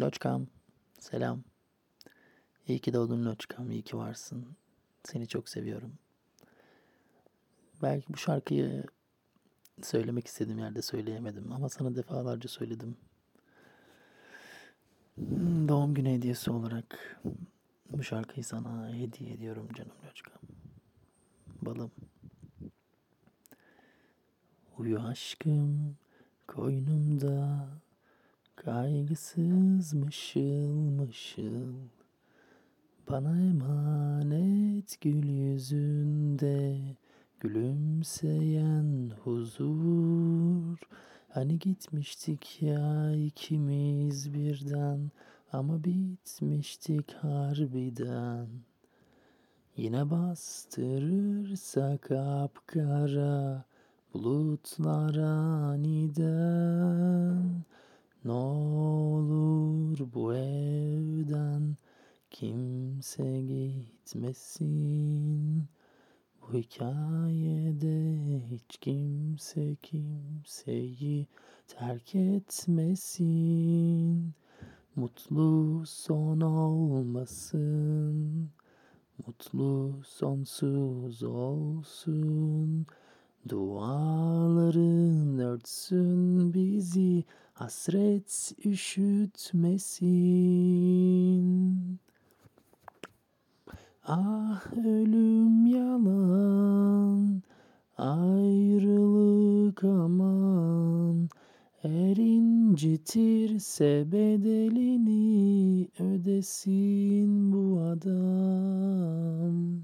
Loçkam, selam. İyi ki doğdun Loçkam, iyi ki varsın. Seni çok seviyorum. Belki bu şarkıyı söylemek istediğim yerde söyleyemedim ama sana defalarca söyledim. Doğum günü hediyesi olarak bu şarkıyı sana hediye ediyorum canım Loçkam. Balım. Uyu aşkım koynumda Kaygısız mışıl. Mışıl Bana emanet gül yüzünde Gülümseyen huzur. Hani gitmiştik ya ikimiz birden Ama bitmiştik harbiden. Yine bastırırsa kapkara Bulutlar aniden Ne olur bu evden kimse gitmesin. Bu hikayede hiç kimse kimseyi terk etmesin. Mutlu son olmasın. Mutlu sonsuz olsun. Duaların örtsün bizi Hasret üşütmesin Ah ölüm yalan Ayrılık aman Eğer incitirse bedelini ödesin bu adam.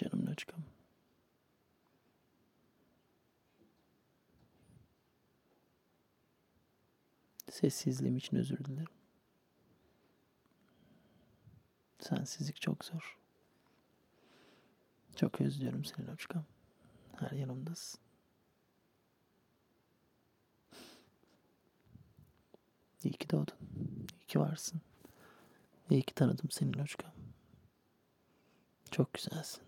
Canım Loçkam. Sessizliğim için özür dilerim. Sensizlik çok zor. Çok özlüyorum seni Loçkam. Her yanımdasın. İyi ki doğdun. İyi ki varsın. İyi ki tanıdım seni Loçkam. Çok güzelsin.